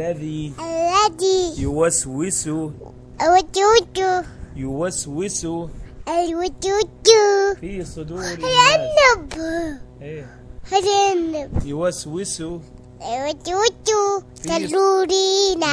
الذي الذي يوسوس الوجود يوسوس الوجود في صدور الناس. العنب إيه. العنب يوسوس الوجود تلورينا